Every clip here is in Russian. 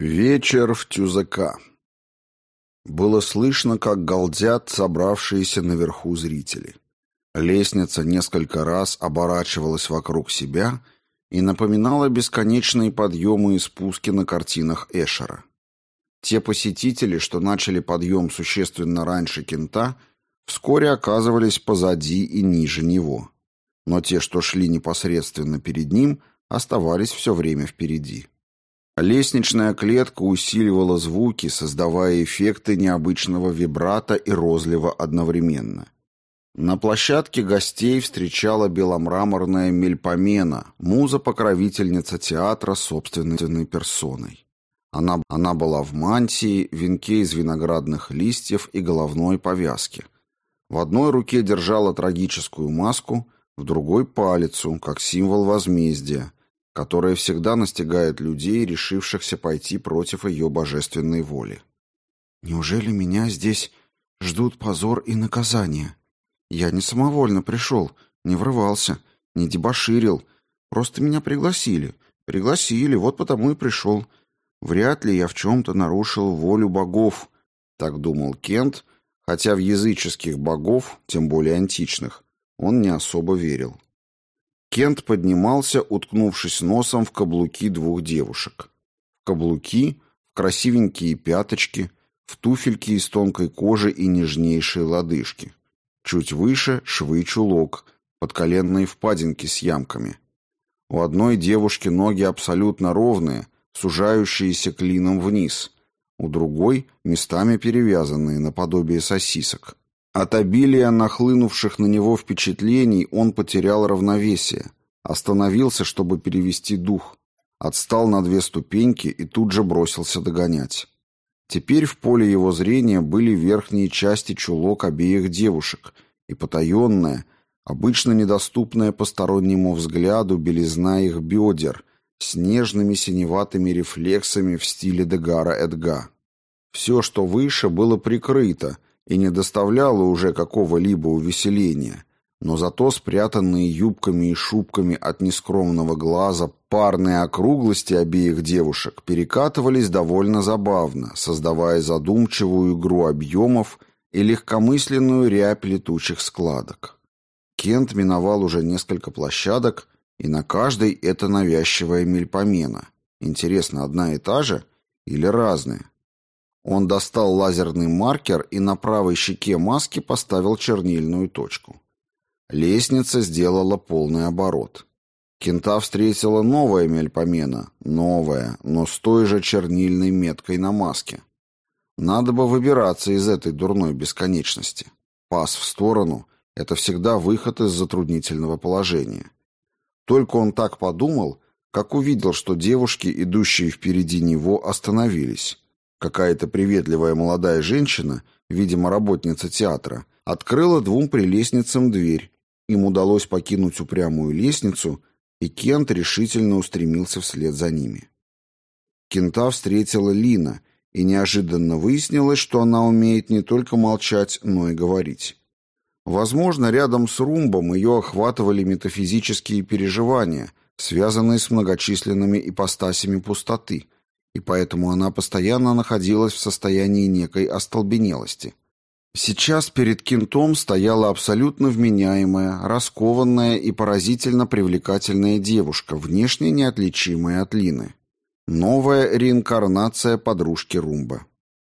Вечер в Тюзака. Было слышно, как галдят собравшиеся наверху зрители. Лестница несколько раз оборачивалась вокруг себя и напоминала бесконечные подъемы и спуски на картинах Эшера. Те посетители, что начали подъем существенно раньше кента, вскоре оказывались позади и ниже него. Но те, что шли непосредственно перед ним, оставались все время впереди. Лестничная клетка усиливала звуки, создавая эффекты необычного вибрато и розлива одновременно. На площадке гостей встречала беломраморная Мельпомена, муза-покровительница театра собственной персоной. Она, она была в мантии, венке из виноградных листьев и головной повязке. В одной руке держала трагическую маску, в другой — палицу, как символ возмездия, которая всегда настигает людей, решившихся пойти против ее божественной воли. «Неужели меня здесь ждут позор и наказание? Я не самовольно пришел, не врывался, не дебоширил, просто меня пригласили. Пригласили, вот потому и пришел. Вряд ли я в чем-то нарушил волю богов», — так думал Кент, хотя в языческих богов, тем более античных, он не особо верил. Кент поднимался, уткнувшись носом в каблуки двух девушек. В каблуки, в красивенькие пяточки, в туфельки из тонкой кожи и нежнейшие лодыжки. Чуть выше швы-чулок, подколенные впадинки с ямками. У одной девушки ноги абсолютно ровные, сужающиеся клином вниз, у другой местами перевязанные наподобие сосисок. От обилия нахлынувших на него впечатлений он потерял равновесие, остановился, чтобы перевести дух, отстал на две ступеньки и тут же бросился догонять. Теперь в поле его зрения были верхние части чулок обеих девушек и потаенная, обычно недоступная постороннему взгляду белизна их бедер с нежными синеватыми рефлексами в стиле Дегара Эдга. Все, что выше, было прикрыто — и не доставляло уже какого-либо увеселения, но зато спрятанные юбками и шубками от нескромного глаза парные округлости обеих девушек перекатывались довольно забавно, создавая задумчивую игру объемов и легкомысленную рябь летучих складок. Кент миновал уже несколько площадок, и на каждой это навязчивая мельпомена. Интересно, одна и та же или разные? Он достал лазерный маркер и на правой щеке маски поставил чернильную точку. Лестница сделала полный оборот. Кента встретила новая мельпомена, новая, но с той же чернильной меткой на маске. Надо бы выбираться из этой дурной бесконечности. Пас в сторону — это всегда выход из затруднительного положения. Только он так подумал, как увидел, что девушки, идущие впереди него, остановились. Какая-то приветливая молодая женщина, видимо, работница театра, открыла двум прелестницам дверь. Им удалось покинуть упрямую лестницу, и Кент решительно устремился вслед за ними. Кента встретила Лина, и неожиданно выяснилось, что она умеет не только молчать, но и говорить. Возможно, рядом с Румбом ее охватывали метафизические переживания, связанные с многочисленными ипостасями пустоты – и поэтому она постоянно находилась в состоянии некой остолбенелости. Сейчас перед кентом стояла абсолютно вменяемая, раскованная и поразительно привлекательная девушка, внешне неотличимая от Лины. Новая реинкарнация подружки Румба.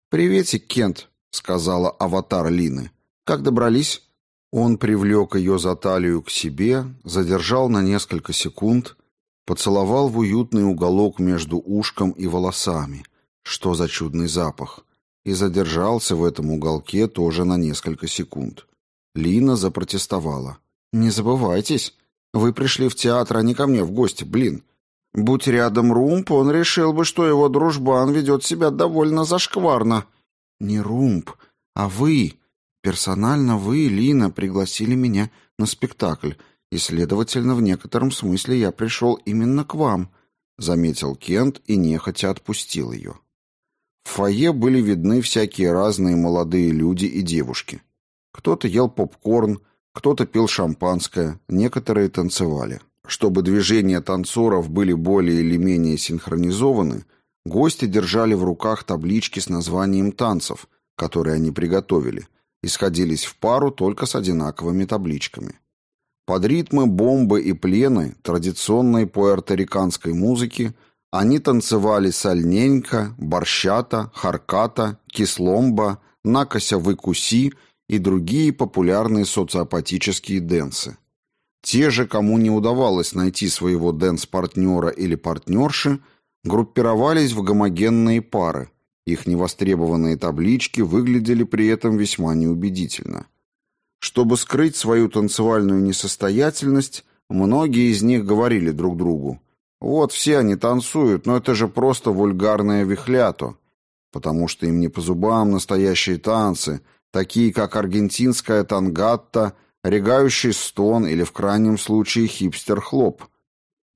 «Приветик, Кент», — сказала аватар Лины. «Как добрались?» Он привлек ее за талию к себе, задержал на несколько секунд, Поцеловал в уютный уголок между ушком и волосами. Что за чудный запах. И задержался в этом уголке тоже на несколько секунд. Лина запротестовала. «Не забывайтесь, вы пришли в театр, а не ко мне в гости, блин. Будь рядом Румп, он решил бы, что его дружбан ведет себя довольно зашкварно». «Не Румп, а вы. Персонально вы, Лина, пригласили меня на спектакль, и, следовательно, в некотором смысле я пришел именно к вам», — заметил Кент и нехотя отпустил ее. В фойе были видны всякие разные молодые люди и девушки. Кто-то ел попкорн, кто-то пил шампанское, некоторые танцевали. Чтобы движения танцоров были более или менее синхронизованы, Гости держали в руках таблички с названием танцев, которые они приготовили, и сходились в пару только с одинаковыми табличками. Под ритмы бомбы и плены традиционной пуэрториканской музыки они танцевали сальненько, борщата, харката, кисломба, накося выкуси и другие популярные социопатические дэнсы. Те же, кому не удавалось найти своего дэнс-партнера или партнерши, группировались в гомогенные пары. Их невостребованные таблички выглядели при этом весьма неубедительно. Чтобы скрыть свою танцевальную несостоятельность, многие из них говорили друг другу «Вот все они танцуют, но это же просто вульгарное вихлято», потому что им не по зубам настоящие танцы, такие как аргентинская тангатта, регающий стон или в крайнем случае хипстер-хлоп.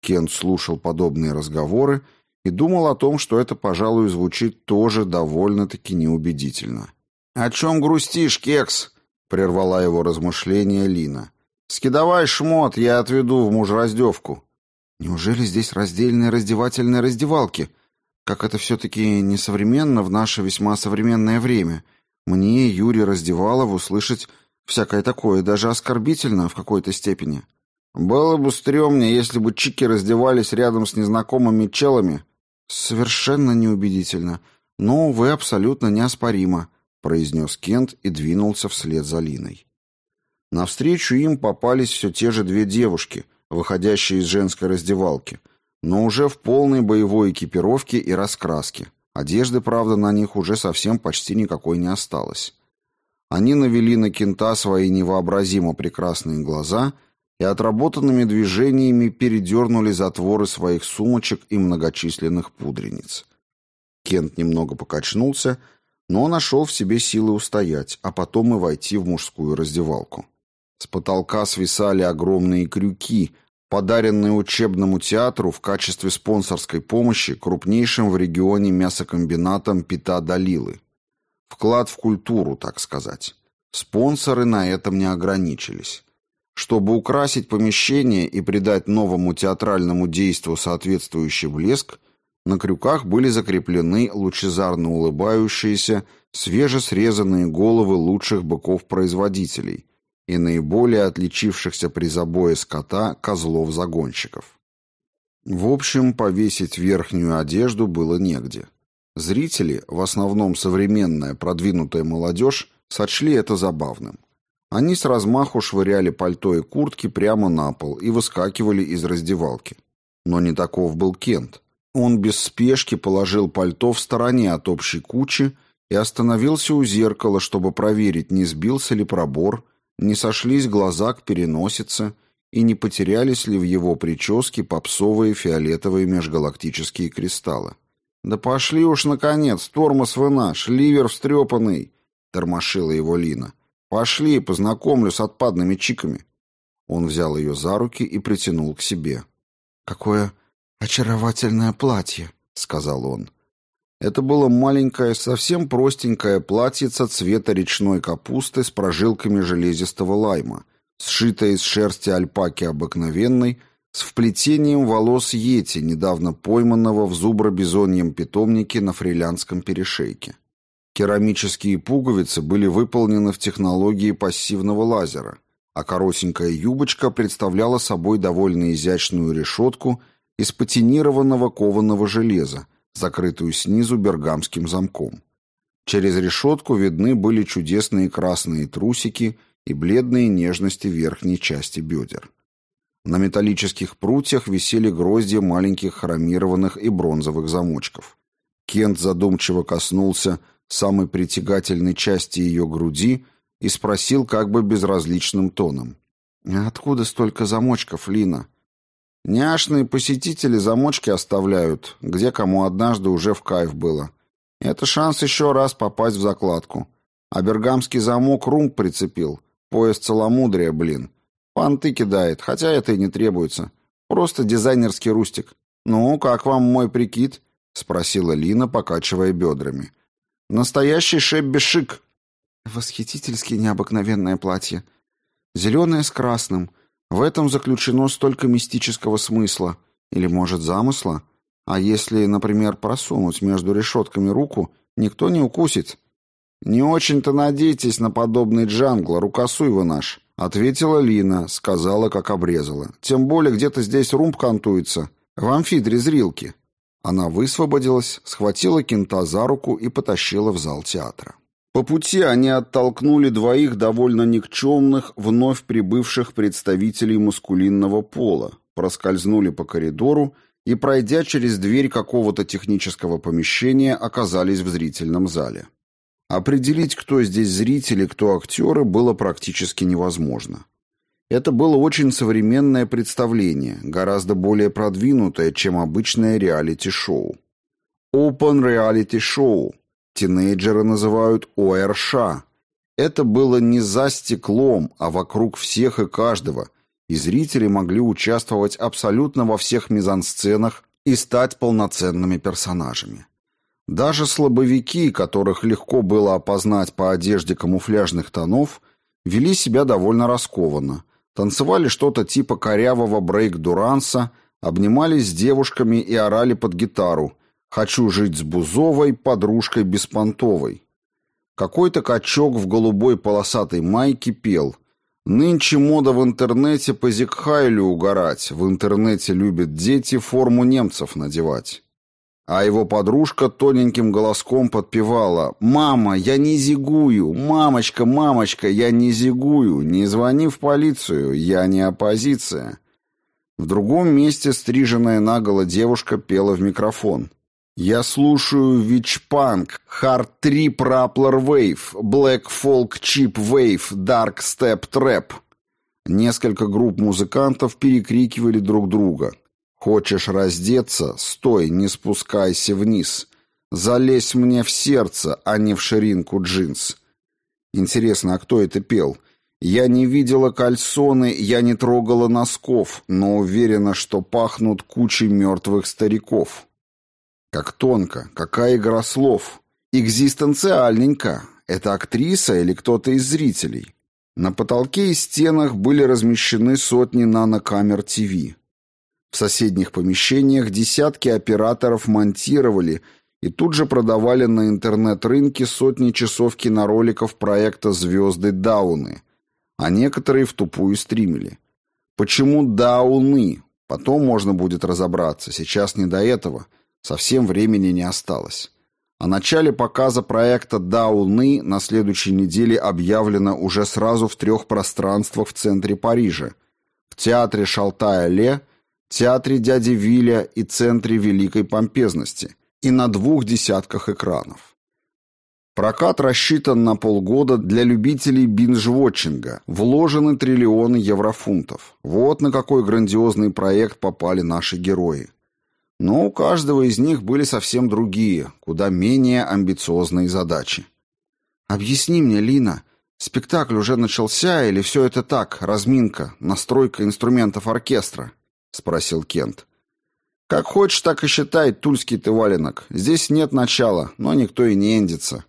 Кент слушал подобные разговоры и думал о том, что это, пожалуй, звучит тоже довольно-таки неубедительно. «О чем грустишь, кекс?» — прервала его размышления Лина. «Скидавай шмот, я отведу в мужраздевку». «Неужели здесь раздельные раздевательные раздевалки? Как это все-таки несовременно в наше весьма современное время. Мне, Юрий Раздевалов, услышать всякое такое, даже оскорбительно в какой-то степени». «Было бы стрёмнее, если бы чики раздевались рядом с незнакомыми челами», «Совершенно неубедительно. Но, вы абсолютно неоспоримо», — произнес Кент и двинулся вслед за Линой. Навстречу им попались все те же две девушки, выходящие из женской раздевалки, но уже в полной боевой экипировке и раскраске. Одежды, правда, на них уже совсем почти никакой не осталось. Они навели на Кента свои невообразимо прекрасные глаза — и отработанными движениями передернули затворы своих сумочек и многочисленных пудрениц. Кент немного покачнулся, но нашел в себе силы устоять, а потом и войти в мужскую раздевалку. С потолка свисали огромные крюки, подаренные учебному театру в качестве спонсорской помощи крупнейшим в регионе мясокомбинатом Пита Далилы. Вклад в культуру, так сказать. Спонсоры на этом не ограничились. Чтобы украсить помещение и придать новому театральному действу соответствующий блеск, на крюках были закреплены лучезарно улыбающиеся, свежесрезанные головы лучших быков-производителей и наиболее отличившихся при забое скота козлов-загонщиков. В общем, повесить верхнюю одежду было негде. Зрители, в основном современная продвинутая молодежь, сочли это забавным. Они с размаху швыряли пальто и куртки прямо на пол и выскакивали из раздевалки. Но не таков был Кент. Он без спешки положил пальто в стороне от общей кучи и остановился у зеркала, чтобы проверить, не сбился ли пробор, не сошлись глаза к переносице и не потерялись ли в его прическе попсовые фиолетовые межгалактические кристаллы. «Да пошли уж, наконец, тормоз вы наш, ливер встрепанный!» — тормошила его Лина. Пошли, познакомлю с отпадными чиками. Он взял ее за руки и притянул к себе. Какое очаровательное платье, сказал он. Это было маленькое, совсем простенькое платьице цвета речной капусты с прожилками железистого лайма, сшитое из шерсти альпаки обыкновенной, с вплетением волос йети, недавно пойманного в зубро-бизоньем питомнике на фрилянском перешейке. Керамические пуговицы были выполнены в технологии пассивного лазера, а коротенькая юбочка представляла собой довольно изящную решетку из патинированного кованого железа, закрытую снизу бергамским замком. Через решетку видны были чудесные красные трусики и бледные нежности верхней части бедер. На металлических прутьях висели гроздья маленьких хромированных и бронзовых замочков. Кент задумчиво коснулся самой притягательной части ее груди и спросил как бы безразличным тоном. «Откуда столько замочков, Лина?» «Няшные посетители замочки оставляют, где кому однажды уже в кайф было. Это шанс еще раз попасть в закладку. А бергамский замок рум прицепил. Пояс целомудрия, блин. Понты кидает, хотя это и не требуется. Просто дизайнерский рустик. Ну, как вам мой прикид?» — спросила Лина, покачивая бедрами. Настоящий шебби-шик. Восхитительски необыкновенное платье. Зеленое с красным. В этом заключено столько мистического смысла. Или, может, замысла? А если, например, просунуть между решетками руку, никто не укусит. Не очень-то надейтесь на подобный джангл, рукосуй вы наш, ответила Лина, сказала, как обрезала. Тем более где-то здесь румб кантуется, в амфидре зрилки. Она высвободилась, схватила кента за руку и потащила в зал театра. По пути они оттолкнули двоих довольно никчемных, вновь прибывших представителей маскулинного пола, проскользнули по коридору и, пройдя через дверь какого-то технического помещения, оказались в зрительном зале. Определить, кто здесь зрители, кто актеры, было практически невозможно. Это было очень современное представление, гораздо более продвинутое, чем обычное реалити-шоу. Open Reality Show. Тинейджеры называют ОРШ. Это было не за стеклом, а вокруг всех и каждого, и зрители могли участвовать абсолютно во всех мизансценах и стать полноценными персонажами. Даже слабовики, которых легко было опознать по одежде камуфляжных тонов, вели себя довольно раскованно – танцевали что-то типа корявого брейк-дуранса, обнимались с девушками и орали под гитару «Хочу жить с Бузовой, подружкой беспонтовой». Какой-то качок в голубой полосатой майке пел «Нынче мода в интернете по Зикхайлю угорать, в интернете любят дети форму немцев надевать». А его подружка тоненьким голоском подпевала «Мама, я не зигую! Мамочка, мамочка, я не зигую! Не звони в полицию, я не оппозиция!» В другом месте стриженная наголо девушка пела в микрофон. «Я слушаю witch-punk, hard-trip раплер wave, black folk chip wave, dark step trap». Несколько групп музыкантов перекрикивали друг друга – Хочешь раздеться? Стой, не спускайся вниз. Залезь мне в сердце, а не в ширинку джинс. Интересно, а кто это пел? Я не видела кальсоны, я не трогала носков, но уверена, что пахнут кучей мертвых стариков. Как тонко, какая игра слов. Экзистенциальненько. Это актриса или кто-то из зрителей? На потолке и стенах были размещены сотни нанокамер ТВ. В соседних помещениях десятки операторов монтировали и тут же продавали на интернет-рынке сотни часов кинороликов проекта «Звезды Дауны», а некоторые в тупую стримили. Почему Дауны? Потом можно будет разобраться, сейчас не до этого, совсем времени не осталось. О начале показа проекта «Дауны» на следующей неделе объявлено уже сразу в трех пространствах в центре Парижа. В театре Шалтая-Ле – театре дяди Виля и центре великой помпезности, и на двух десятках экранов. Прокат рассчитан на полгода для любителей бинж-вотчинга. Вложены триллионы еврофунтов. Вот на какой грандиозный проект попали наши герои. Но у каждого из них были совсем другие, куда менее амбициозные задачи. «Объясни мне, Лина, спектакль уже начался или все это так, разминка, настройка инструментов оркестра?» спросил Кент. Как хочешь, так и считай, тульский ты валенок. Здесь нет начала, но никто и не эндится.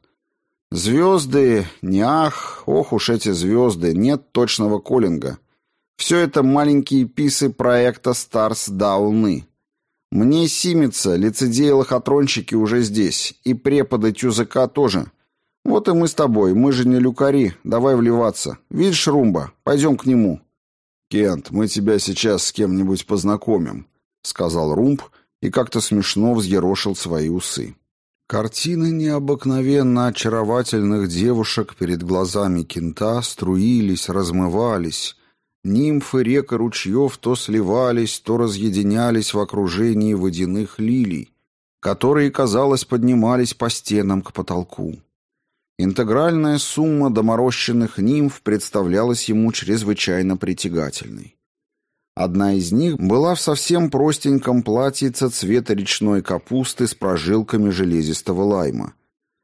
Звезды, не ах, ох уж эти звезды, нет точного коллинга. Все это маленькие писы проекта Старс Дауны. Мне симится, лицедеи-лохотронщики уже здесь, и преподы тюзыка тоже. Вот и мы с тобой, мы же не люкари, давай вливаться. Видишь, Румба, пойдем к нему. «Кент, мы тебя сейчас с кем-нибудь познакомим», — сказал Румб и как-то смешно взъерошил свои усы. Картины необыкновенно очаровательных девушек перед глазами кента струились, размывались. Нимфы рек и ручьев то сливались, то разъединялись в окружении водяных лилий, которые, казалось, поднимались по стенам к потолку. Интегральная сумма доморощенных нимф представлялась ему чрезвычайно притягательной. Одна из них была в совсем простеньком платьице цвета речной капусты с прожилками железистого лайма.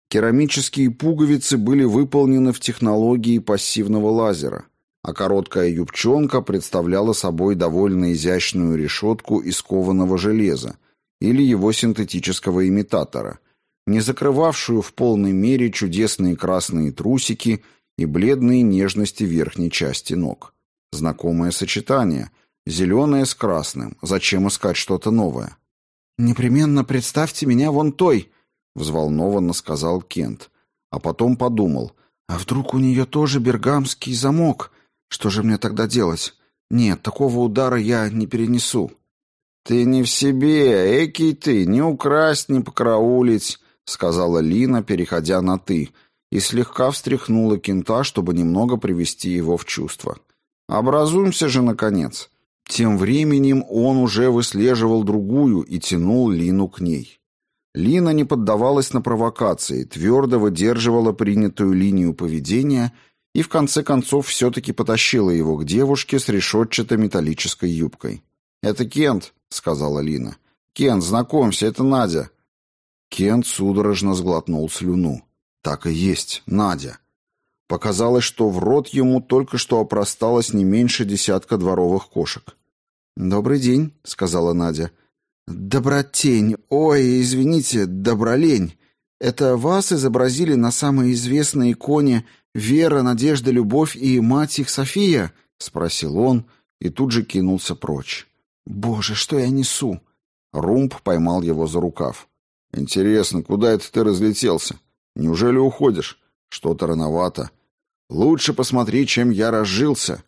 Керамические пуговицы были выполнены в технологии пассивного лазера, а короткая юбчонка представляла собой довольно изящную решетку из кованого железа или его синтетического имитатора – не закрывавшую в полной мере чудесные красные трусики и бледные нежности верхней части ног. Знакомое сочетание. Зеленое с красным. Зачем искать что-то новое? «Непременно представьте меня вон той», — взволнованно сказал Кент. А потом подумал, а вдруг у нее тоже бергамский замок? Что же мне тогда делать? Нет, такого удара я не перенесу. «Ты не в себе, экий ты, не украсть, не покараулить», — сказала Лина, переходя на «ты», и слегка встряхнула кента, чтобы немного привести его в чувство. «Образуемся же, наконец». Тем временем он уже выслеживал другую и тянул Лину к ней. Лина не поддавалась на провокации, твердо выдерживала принятую линию поведения и в конце концов все-таки потащила его к девушке с решетчатой металлической юбкой. «Это Кент», — сказала Лина. «Кент, знакомься, это Надя». Кент судорожно сглотнул слюну. «Так и есть, Надя». Показалось, что в рот ему только что опросталось не меньше десятка дворовых кошек. «Добрый день», — сказала Надя. «Добротень. Ой, извините, добролень. Это вас изобразили на самой известной иконе «Вера, надежда, любовь и мать их София?» — спросил он и тут же кинулся прочь. «Боже, что я несу?» Румб поймал его за рукав. «Интересно, куда это ты разлетелся? Неужели уходишь? Что-то рановато. Лучше посмотри, чем я разжился».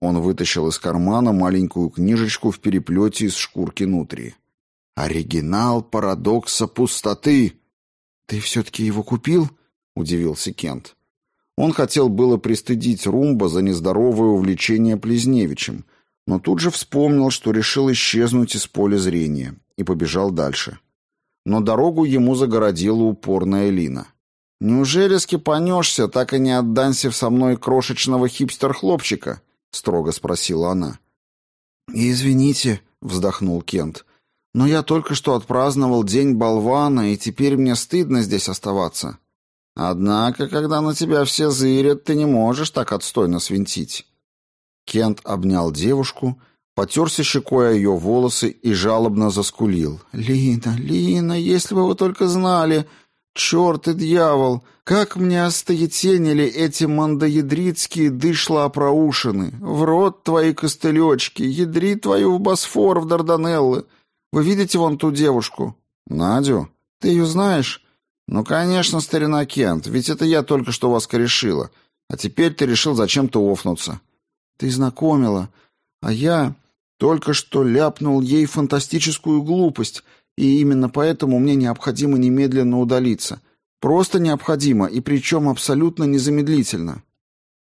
Он вытащил из кармана маленькую книжечку в переплете из шкурки нутрии. «Оригинал парадокса пустоты!» «Ты все-таки его купил?» — удивился Кент. Он хотел было пристыдить Румба за нездоровое увлечение Плезневичем, но тут же вспомнил, что решил исчезнуть из поля зрения, и побежал дальше. Но дорогу ему загородила упорная Лина. «Неужели скипанешься, так и не отданься со мной крошечного хипстер-хлопчика?» — строго спросила она. «Извините», — вздохнул Кент, — «но я только что отпраздновал День болвана, и теперь мне стыдно здесь оставаться». «Однако, когда на тебя все зырят, ты не можешь так отстойно свинтить». Кент обнял девушку, потерся щекой о ее волосы и жалобно заскулил. «Лина, Лина, если бы вы только знали! Черт и дьявол! Как мне остаетенили эти мандоядритские дышла проушины! В рот твои костылечки! Ядри твою в Босфор, в Дарданеллы! Вы видите вон ту девушку?» «Надю? Ты ее знаешь?» «Ну, конечно, старина Кент, ведь это я только что вас корешила. А теперь ты решил зачем-то офнуться». Ты знакомила, а я только что ляпнул ей фантастическую глупость, и именно поэтому мне необходимо немедленно удалиться. Просто необходимо, и причем абсолютно незамедлительно».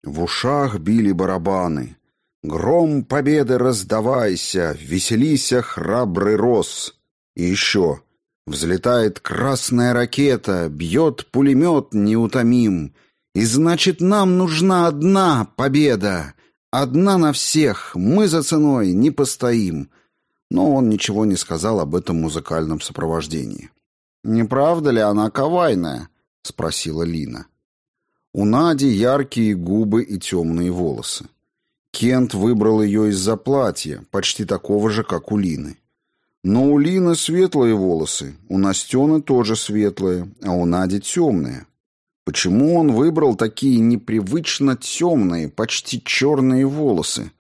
В ушах били барабаны. «Гром победы раздавайся, веселися, храбрый рос». И еще «Взлетает красная ракета, бьет пулемет неутомим, и значит, нам нужна одна победа, Одна на всех, мы за ценой не постоим. Но он ничего не сказал об этом музыкальном сопровождении. «Не правда ли она кавайная?» — спросила Лина. У Нади яркие губы и темные волосы. Кент выбрал ее из-за платья, почти такого же, как у Лины. Но у Лины светлые волосы, у Настены тоже светлые, а у Нади темные. Почему он выбрал такие непривычно темные, почти черные волосы?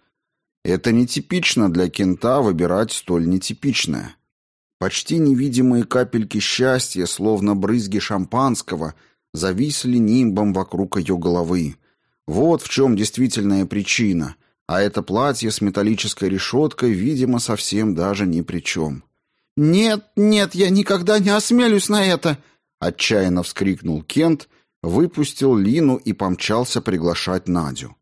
Это нетипично для кента выбирать столь нетипичное. Почти невидимые капельки счастья, словно брызги шампанского, зависли нимбом вокруг ее головы. Вот в чем действительная причина, а это платье с металлической решеткой, видимо, совсем даже ни при чем. «Нет, нет, я никогда не осмелюсь на это!» — отчаянно вскрикнул Кент — выпустил Лину и помчался приглашать Надю.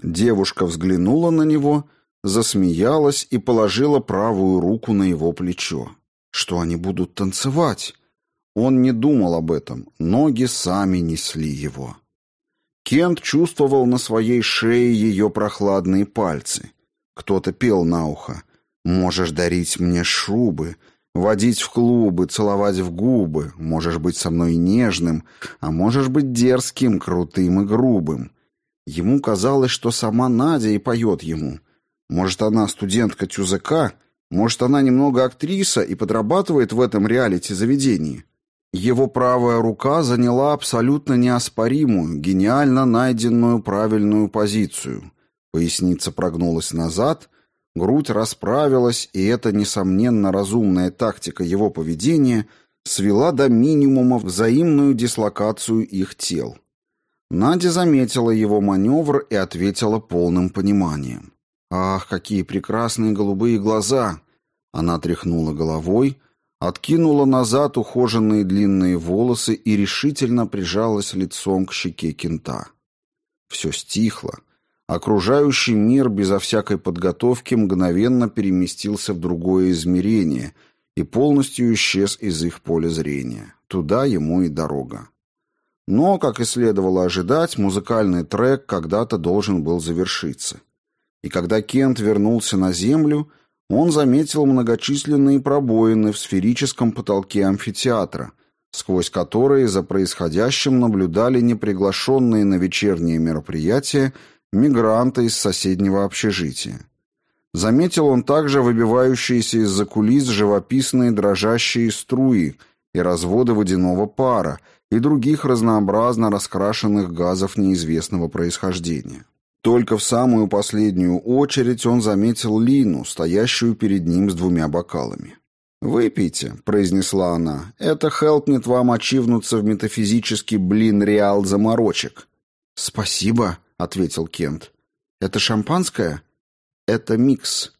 Девушка взглянула на него, засмеялась и положила правую руку на его плечо. Что они будут танцевать? Он не думал об этом, ноги сами несли его. Кент чувствовал на своей шее ее прохладные пальцы. Кто-то пел на ухо. «Можешь дарить мне шубы, Водить в клубы, целовать в губы. Можешь быть со мной нежным, а можешь быть дерзким, крутым и грубым. Ему казалось, что сама Надя и поет ему. Может, она студентка ТЮЗК, может, она немного актриса и подрабатывает в этом реалити-заведении. Его правая рука заняла абсолютно неоспоримую, гениально найденную правильную позицию. Поясница прогнулась назад, Грудь расправилась, и эта, несомненно, разумная тактика его поведения свела до минимума взаимную дислокацию их тел. Надя заметила его маневр и ответила полным пониманием. «Ах, какие прекрасные голубые глаза!» Она тряхнула головой, откинула назад ухоженные длинные волосы и решительно прижалась лицом к щеке кента. Все стихло. Окружающий мир безо всякой подготовки мгновенно переместился в другое измерение и полностью исчез из их поля зрения. Туда ему и дорога. Но, как и следовало ожидать, музыкальный трек когда-то должен был завершиться. И когда Кент вернулся на Землю, он заметил многочисленные пробоины в сферическом потолке амфитеатра, сквозь которые за происходящим наблюдали неприглашенные на вечерние мероприятия мигранты из соседнего общежития. Заметил он также выбивающиеся из-за кулис живописные дрожащие струи и разводы водяного пара, и других разнообразно раскрашенных газов неизвестного происхождения. Только в самую последнюю очередь он заметил Лину, стоящую перед ним с двумя бокалами. «Выпейте», — произнесла она, — «это хелпнет вам очивнуться в метафизический блин-реал заморочек». «Спасибо», — ответил Кент. «Это шампанское?» «Это микс».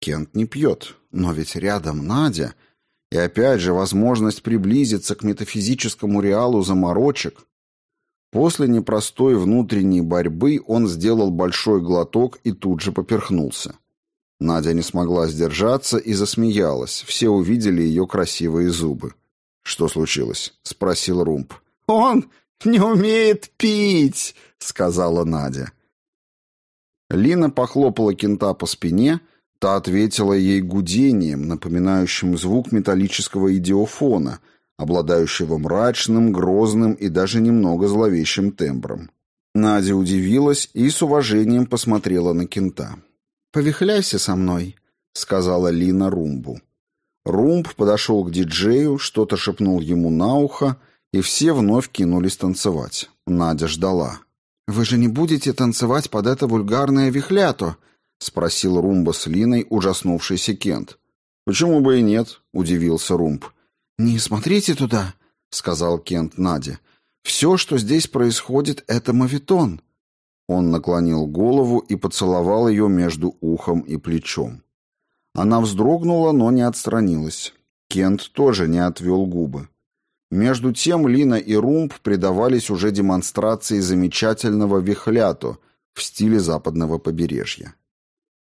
Кент не пьет, но ведь рядом Надя — и опять же, возможность приблизиться к метафизическому реалу заморочек. После непростой внутренней борьбы он сделал большой глоток и тут же поперхнулся. Надя не смогла сдержаться и засмеялась. Все увидели ее красивые зубы. «Что случилось?» — спросил Румб. «Он не умеет пить!» — сказала Надя. Лина похлопала кента по спине Та ответила ей гудением, напоминающим звук металлического идиофона, обладающего мрачным, грозным и даже немного зловещим тембром. Надя удивилась и с уважением посмотрела на кента. «Повихляйся со мной», — сказала Лина Румбу. Румб подошел к диджею, что-то шепнул ему на ухо, и все вновь кинулись танцевать. Надя ждала. «Вы же не будете танцевать под это вульгарное вихлято?» — спросил Румба с Линой, ужаснувшийся Кент. «Почему бы и нет?» — удивился Румб. «Не смотрите туда», — сказал Кент Наде. «Все, что здесь происходит, — это мавитон». Он наклонил голову и поцеловал ее между ухом и плечом. Она вздрогнула, но не отстранилась. Кент тоже не отвел губы. Между тем Лина и Румб предавались уже демонстрации замечательного вихлято в стиле западного побережья.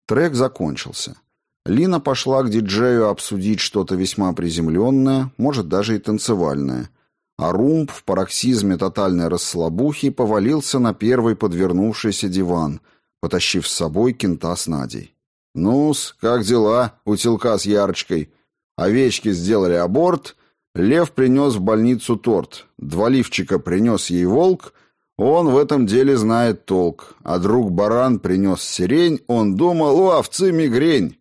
Трек закончился. Лина пошла к диджею обсудить что-то весьма приземленное, может, даже и танцевальное. А Румб в пароксизме тотальной расслабухи повалился на первый подвернувшийся диван, потащив с собой кента с Надей. «Ну-с, как дела, утилка с Ярочкой? Овечки сделали аборт, Лев принес в больницу торт, два лифчика принес ей волк — он в этом деле знает толк, а друг баран принес сирень, он думал, у овцы мигрень.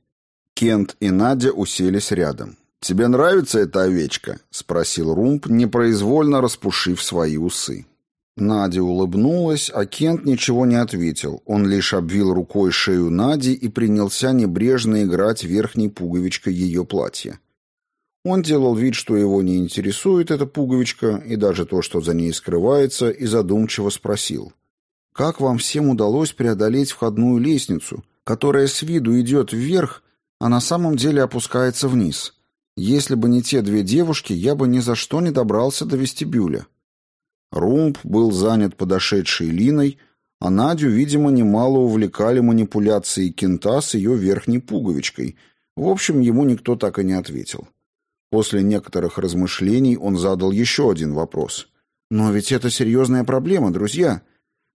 Кент и Надя уселись рядом. «Тебе нравится эта овечка?» — спросил Румб, непроизвольно распушив свои усы. Надя улыбнулась, а Кент ничего не ответил. Он лишь обвил рукой шею Нади и принялся небрежно играть верхней пуговичкой ее платья. Он делал вид, что его не интересует эта пуговичка и даже то, что за ней скрывается, и задумчиво спросил. «Как вам всем удалось преодолеть входную лестницу, которая с виду идет вверх, а на самом деле опускается вниз? Если бы не те две девушки, я бы ни за что не добрался до вестибюля». Румб был занят подошедшей Линой, а Надю, видимо, немало увлекали манипуляции кента с ее верхней пуговичкой. В общем, ему никто так и не ответил. После некоторых размышлений он задал еще один вопрос. «Но ведь это серьезная проблема, друзья.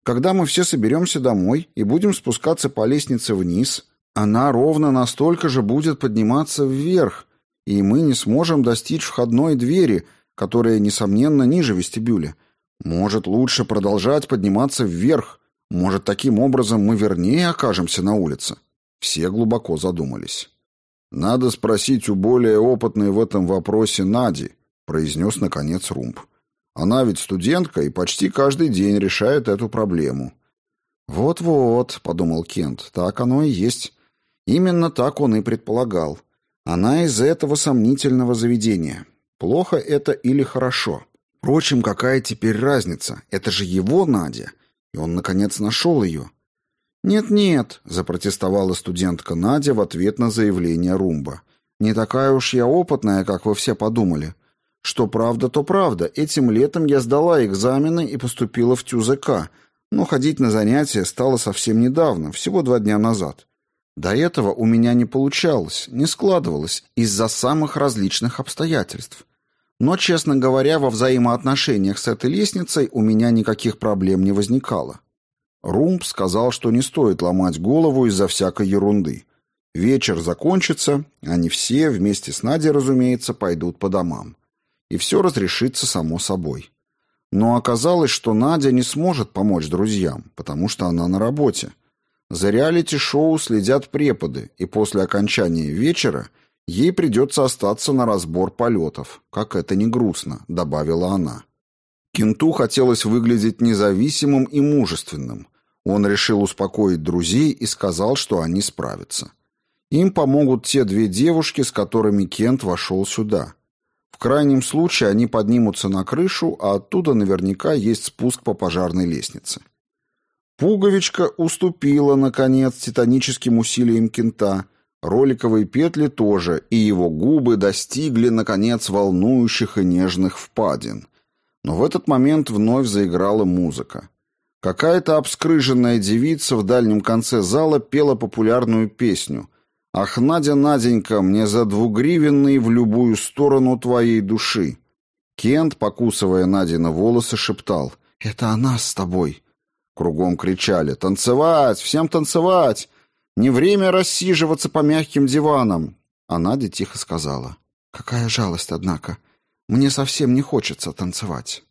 Когда мы все соберемся домой и будем спускаться по лестнице вниз, она ровно настолько же будет подниматься вверх, и мы не сможем достичь входной двери, которая, несомненно, ниже вестибюля. Может, лучше продолжать подниматься вверх. Может, таким образом мы вернее окажемся на улице?» Все глубоко задумались. «Надо спросить у более опытной в этом вопросе Нади», — произнес, наконец, Румб. «Она ведь студентка и почти каждый день решает эту проблему». «Вот-вот», — подумал Кент, — «так оно и есть. Именно так он и предполагал. Она из этого сомнительного заведения. Плохо это или хорошо? Впрочем, какая теперь разница? Это же его Надя. И он, наконец, нашел ее. «Нет-нет», — запротестовала студентка Надя в ответ на заявление Румба. «Не такая уж я опытная, как вы все подумали. Что правда, то правда. Этим летом я сдала экзамены и поступила в ТЮЗК, но ходить на занятия стало совсем недавно, всего два дня назад. До этого у меня не получалось, не складывалось из-за самых различных обстоятельств. Но, честно говоря, во взаимоотношениях с этой лестницей у меня никаких проблем не возникало. Румб сказал, что не стоит ломать голову из-за всякой ерунды. Вечер закончится, они все, вместе с Надей, разумеется, пойдут по домам. И все разрешится само собой. Но оказалось, что Надя не сможет помочь друзьям, потому что она на работе. За реалити-шоу следят преподы, и после окончания вечера ей придется остаться на разбор полетов. Как это не грустно, добавила она. Кенту хотелось выглядеть независимым и мужественным. Он решил успокоить друзей и сказал, что они справятся. Им помогут те две девушки, с которыми Кент вошел сюда. В крайнем случае они поднимутся на крышу, а оттуда наверняка есть спуск по пожарной лестнице. Пуговичка уступила, наконец, титаническим усилиям кента. Роликовые петли тоже, и его губы достигли, наконец, волнующих и нежных впадин. Но в этот момент вновь заиграла музыка. Какая-то обскрыженная девица в дальнем конце зала пела популярную песню «Ах, Надя, Наденька, мне за двугривенный в любую сторону твоей души». Кент, покусывая Надина волосы, шептал «Это она с тобой». Кругом кричали «Танцевать! Всем танцевать! Не время рассиживаться по мягким диванам!» А Надя тихо сказала «Какая жалость, однако! Мне совсем не хочется танцевать».